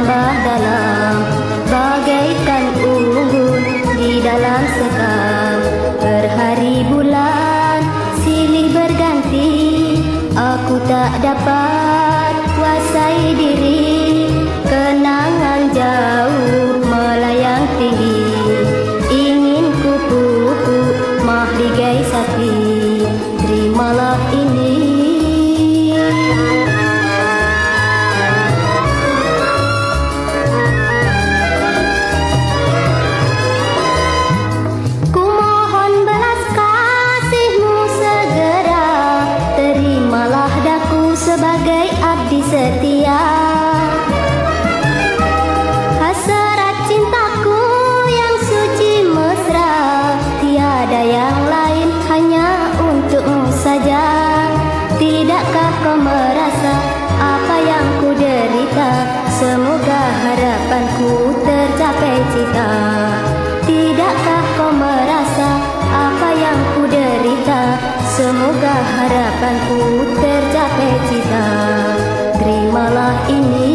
bertambah dalam bagaikan unggun di dalam sekam. Berhari bulan silih berganti aku tak dapat kuasai diri. Kenangan jauh setia. Hasrat cintaku yang suci mesra Tiada yang lain hanya untukmu saja. Tidakkah kau merasa apa yang ku derita Semoga harapanku tercapai cita. Tidakkah kau merasa apa yang ku derita Semoga harapanku tercapai cita Ini.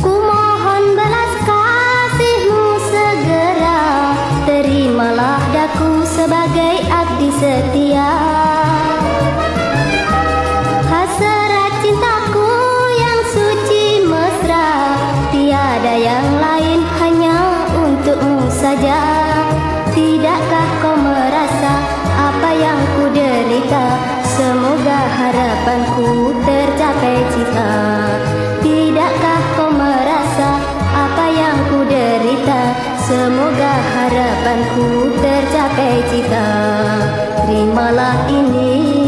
Ku mohon belas kasihmu segera. Terimalah daku sebagai abdi setia derita Semoga harapanku tercapai cita. Tidakkah kau merasa apa yang ku derita? Semoga harapanku tercapai cita. Terimalah ini